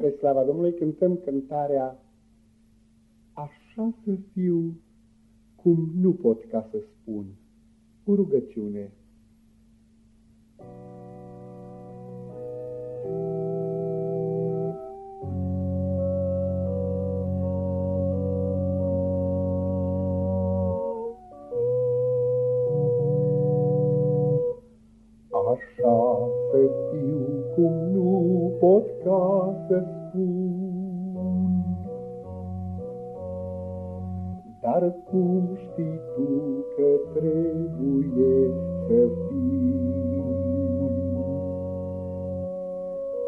Spre slava Domnului cântăm cântarea Așa să fiu cum nu pot ca să spun. O rugăciune. Așa să fiu cum nu pot ca să spun. Dar cum știi tu că trebuie să fii?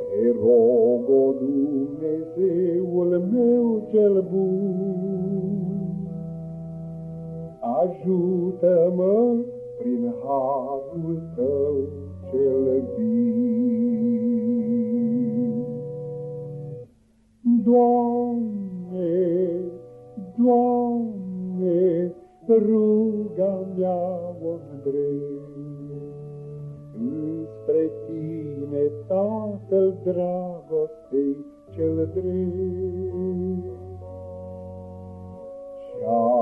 Te rog, o Dumnezeul meu cel bun, ajută-mă prin harul tău cel vin. Doamne, Doamne, ruga mea o înspre Tine, Tatăl dragostei cel drept și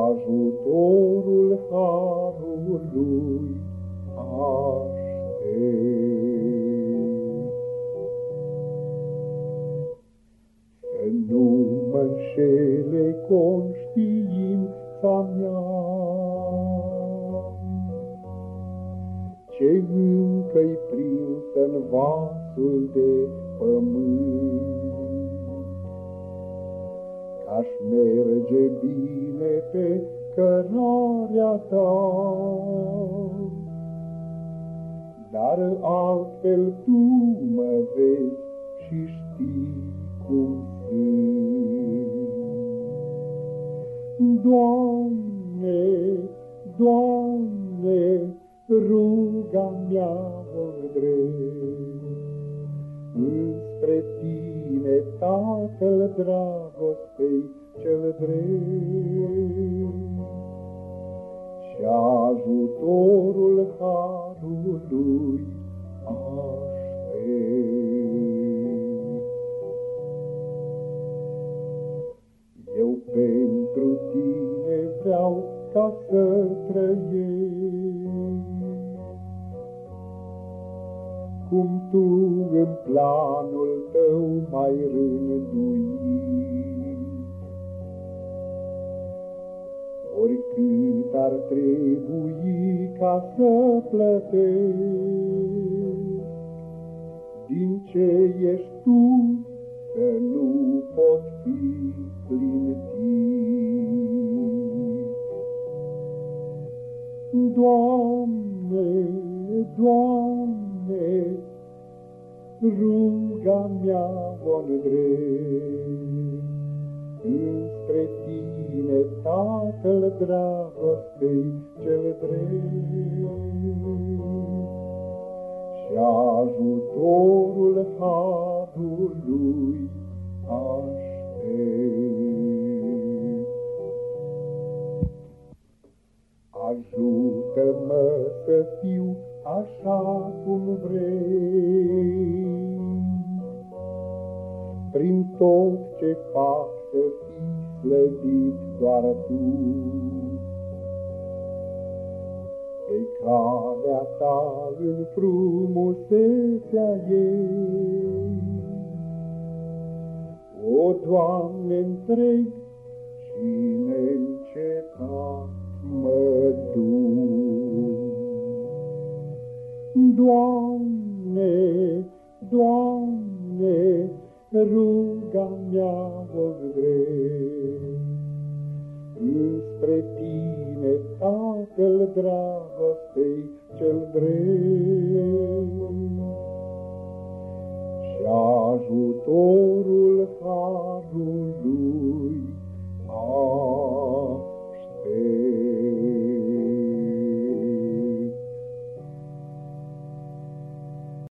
ajutorul harului Să nu mă înșele conștiința mea, Ce încă-i prinsă în vasul de pământ. Aș merge bine pe cărarea ta, Dar altfel tu mă vezi și știi cum sunt. Doamne, Doamne, ruga mea drept, înspre Tine, Tatăl dragostei cel drept și ajutorul harului aștept. Eu pentru Tine vreau ca să trăiesc, cum Tu în planul Tău mai rânduit. Oricât ar trebui ca să plătesc, din ce ești Tu să nu pot fi clintit. Doamne, Doamne, ruga mea o înspre Tine, Tatăl dragostei cel drept și ajutorul harului aștept. Ajută-mă să fiu așa cum vrei. Prin tot ce fac să fii slăvit doar Tu. Pe calea Ta în frumusețea ei, O, Doamne, întreg și neîncetat mă duc. Doamne, ruga mea o înspre Tine, Tatăl dragostei cel drept și ajutorul harului